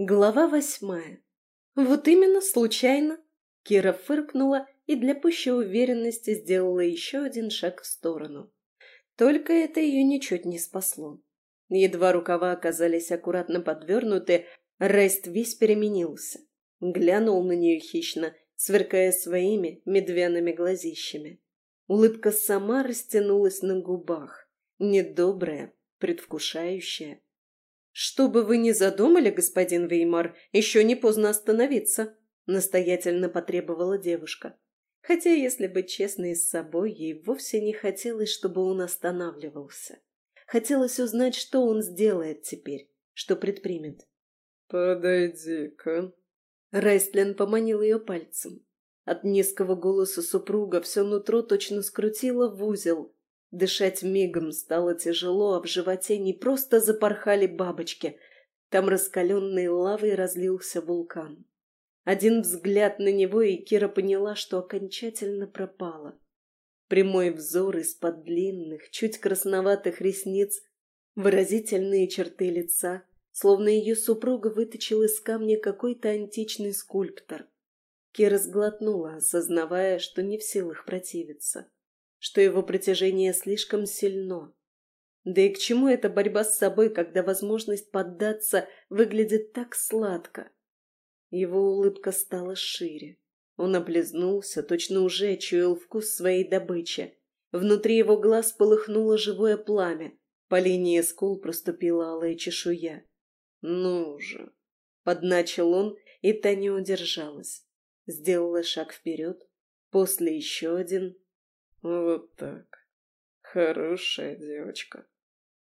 Глава восьмая. Вот именно, случайно. Кира фыркнула и для пущей уверенности сделала еще один шаг в сторону. Только это ее ничуть не спасло. Едва рукава оказались аккуратно подвернуты, Рейст весь переменился. Глянул на нее хищно, сверкая своими медвяными глазищами. Улыбка сама растянулась на губах, недобрая, предвкушающая. «Что бы вы ни задумали, господин Веймар, еще не поздно остановиться», — настоятельно потребовала девушка. Хотя, если быть честной с собой, ей вовсе не хотелось, чтобы он останавливался. Хотелось узнать, что он сделает теперь, что предпримет. «Подойди-ка». Райстлин поманил ее пальцем. От низкого голоса супруга все нутро точно скрутило в узел, Дышать мигом стало тяжело, а в животе не просто запорхали бабочки. Там раскаленной лавой разлился вулкан. Один взгляд на него, и Кира поняла, что окончательно пропала. Прямой взор из-под длинных, чуть красноватых ресниц, выразительные черты лица, словно ее супруга выточил из камня какой-то античный скульптор. Кира сглотнула, осознавая, что не в силах противиться что его притяжение слишком сильно. Да и к чему эта борьба с собой, когда возможность поддаться выглядит так сладко? Его улыбка стала шире. Он облизнулся, точно уже чуял вкус своей добычи. Внутри его глаз полыхнуло живое пламя. По линии скул проступила алая чешуя. «Ну же!» — подначил он, и та не удержалась. Сделала шаг вперед, после еще один — вот так. Хорошая девочка.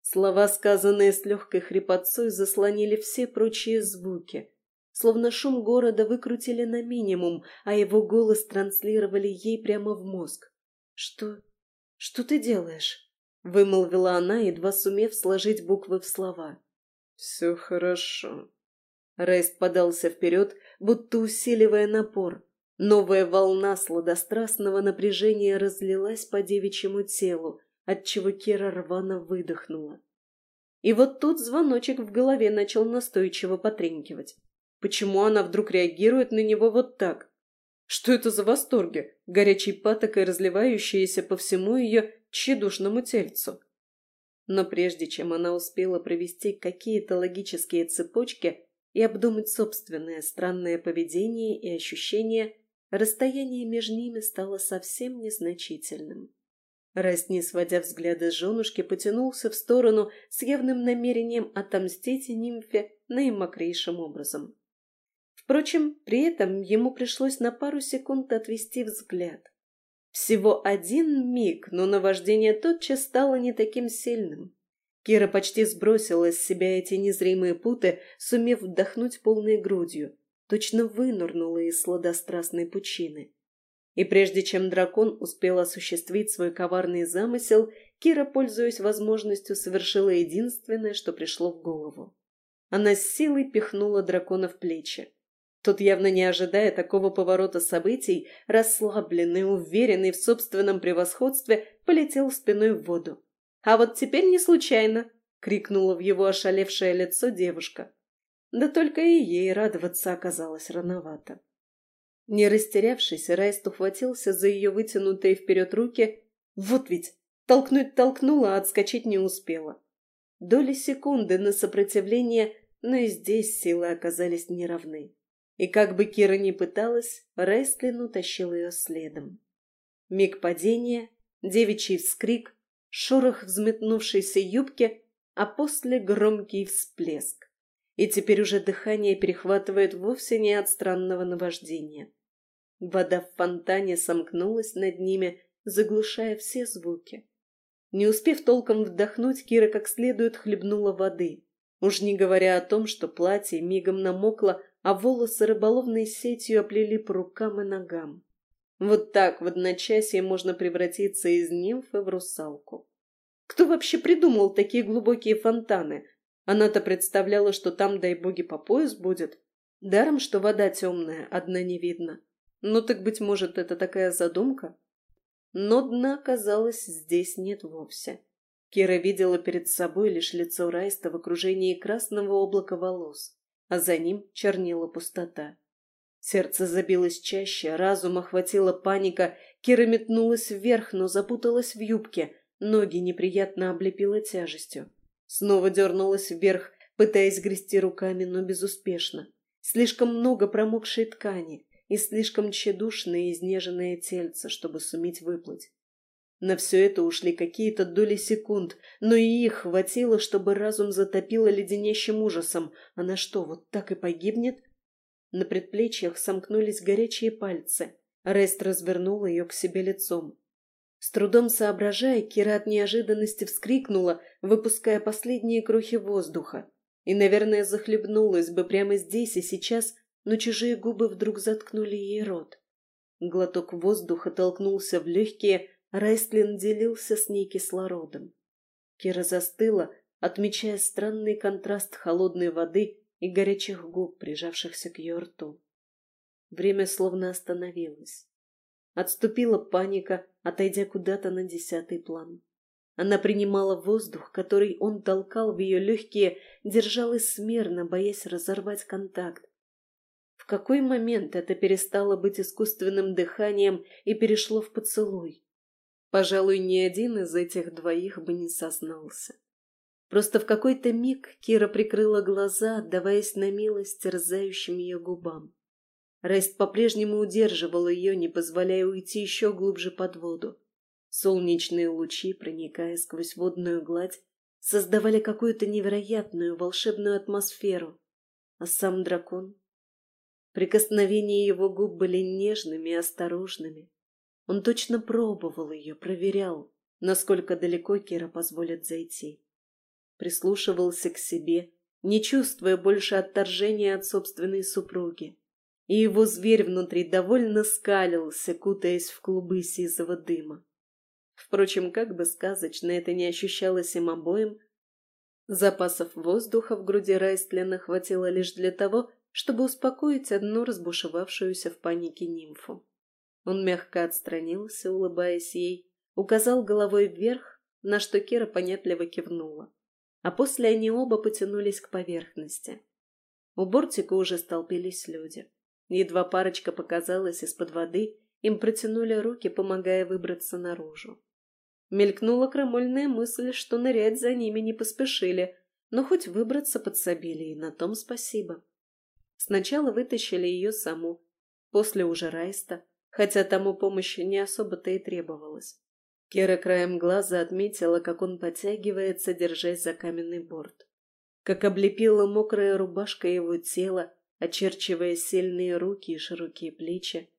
Слова, сказанные с легкой хрипотцой, заслонили все прочие звуки. Словно шум города выкрутили на минимум, а его голос транслировали ей прямо в мозг. «Что? Что ты делаешь?» — вымолвила она, едва сумев сложить буквы в слова. «Все хорошо». Рейст подался вперед, будто усиливая напор. Новая волна сладострастного напряжения разлилась по девичьему телу, отчего Кира рвано выдохнула. И вот тут звоночек в голове начал настойчиво потренькивать. Почему она вдруг реагирует на него вот так? Что это за восторги, горячей патокой разливающиеся по всему ее тщедушному тельцу? Но прежде чем она успела провести какие-то логические цепочки и обдумать собственное странное поведение и ощущения, Расстояние между ними стало совсем незначительным. Райс, не сводя взгляда с женушки, потянулся в сторону с явным намерением отомстить нимфе наимокрейшим образом. Впрочем, при этом ему пришлось на пару секунд отвести взгляд. Всего один миг, но наваждение тотчас стало не таким сильным. Кира почти сбросила с себя эти незримые путы, сумев вдохнуть полной грудью точно вынырнула из сладострастной пучины. И прежде чем дракон успел осуществить свой коварный замысел, Кира, пользуясь возможностью, совершила единственное, что пришло в голову. Она с силой пихнула дракона в плечи. Тот, явно не ожидая такого поворота событий, расслабленный, уверенный в собственном превосходстве, полетел спиной в воду. «А вот теперь не случайно!» — крикнула в его ошалевшее лицо девушка. Да только и ей радоваться оказалось рановато. Не растерявшись, Райст ухватился за ее вытянутые вперед руки. Вот ведь, толкнуть толкнула, а отскочить не успела. Доли секунды на сопротивление, но и здесь силы оказались неравны. И как бы Кира ни пыталась, Райстлин утащил ее следом. Миг падения, девичий вскрик, шорох взметнувшейся юбки, а после громкий всплеск и теперь уже дыхание перехватывает вовсе не от странного наваждения. Вода в фонтане сомкнулась над ними, заглушая все звуки. Не успев толком вдохнуть, Кира как следует хлебнула воды, уж не говоря о том, что платье мигом намокло, а волосы рыболовной сетью оплели по рукам и ногам. Вот так в одночасье можно превратиться из нимфы в русалку. Кто вообще придумал такие глубокие фонтаны? Она-то представляла, что там, дай боги, по пояс будет. Даром, что вода темная, одна не видно. Ну так, быть может, это такая задумка? Но дна, казалось, здесь нет вовсе. Кира видела перед собой лишь лицо Райста в окружении красного облака волос, а за ним чернила пустота. Сердце забилось чаще, разум охватила паника, Кира метнулась вверх, но запуталась в юбке, ноги неприятно облепила тяжестью. Снова дернулась вверх, пытаясь грести руками, но безуспешно. Слишком много промокшей ткани и слишком тщедушное и изнеженное тельце, чтобы суметь выплыть. На все это ушли какие-то доли секунд, но и их хватило, чтобы разум затопило леденящим ужасом. Она что, вот так и погибнет? На предплечьях сомкнулись горячие пальцы. Рест развернула ее к себе лицом. С трудом соображая, Кира от неожиданности вскрикнула, выпуская последние крохи воздуха. И, наверное, захлебнулась бы прямо здесь и сейчас, но чужие губы вдруг заткнули ей рот. Глоток воздуха толкнулся в легкие, Райстлин делился с ней кислородом. Кира застыла, отмечая странный контраст холодной воды и горячих губ, прижавшихся к ее рту. Время словно остановилось. Отступила паника, отойдя куда-то на десятый план. Она принимала воздух, который он толкал в ее легкие, держалась смирно, боясь разорвать контакт. В какой момент это перестало быть искусственным дыханием и перешло в поцелуй? Пожалуй, ни один из этих двоих бы не сознался. Просто в какой-то миг Кира прикрыла глаза, отдаваясь на милость терзающим ее губам. Рест по-прежнему удерживал ее, не позволяя уйти еще глубже под воду. Солнечные лучи, проникая сквозь водную гладь, создавали какую-то невероятную волшебную атмосферу. А сам дракон? Прикосновения его губ были нежными и осторожными. Он точно пробовал ее, проверял, насколько далеко Кира позволит зайти прислушивался к себе, не чувствуя больше отторжения от собственной супруги. И его зверь внутри довольно скалился, кутаясь в клубы сизого дыма. Впрочем, как бы сказочно это не ощущалось им обоим, запасов воздуха в груди Райстлина хватило лишь для того, чтобы успокоить одну разбушевавшуюся в панике нимфу. Он мягко отстранился, улыбаясь ей, указал головой вверх, на что Кира понятливо кивнула а после они оба потянулись к поверхности. У бортика уже столпились люди. Едва парочка показалась из-под воды, им протянули руки, помогая выбраться наружу. Мелькнула крамольная мысль, что нырять за ними не поспешили, но хоть выбраться подсобили, и на том спасибо. Сначала вытащили ее саму, после уже Райста, хотя тому помощи не особо-то и требовалось. Кера краем глаза отметила, как он подтягивается, держась за каменный борт. Как облепила мокрая рубашка его тело, очерчивая сильные руки и широкие плечи.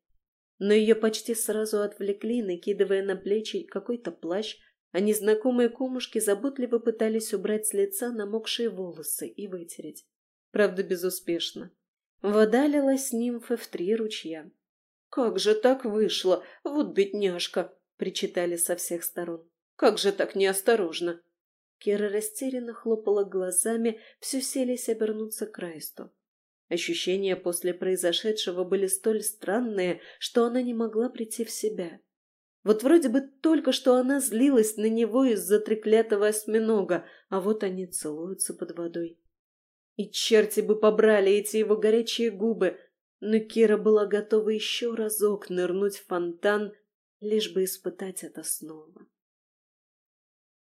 Но ее почти сразу отвлекли, накидывая на плечи какой-то плащ, а незнакомые кумушки заботливо пытались убрать с лица намокшие волосы и вытереть. Правда, безуспешно. Вода лилась с нимфы в три ручья. «Как же так вышло? Вот бедняжка!» причитали со всех сторон. «Как же так неосторожно!» Кира растерянно хлопала глазами, все селись обернуться к Райсту. Ощущения после произошедшего были столь странные, что она не могла прийти в себя. Вот вроде бы только что она злилась на него из-за треклятого осьминога, а вот они целуются под водой. И черти бы побрали эти его горячие губы, но Кира была готова еще разок нырнуть в фонтан лишь бы испытать это снова.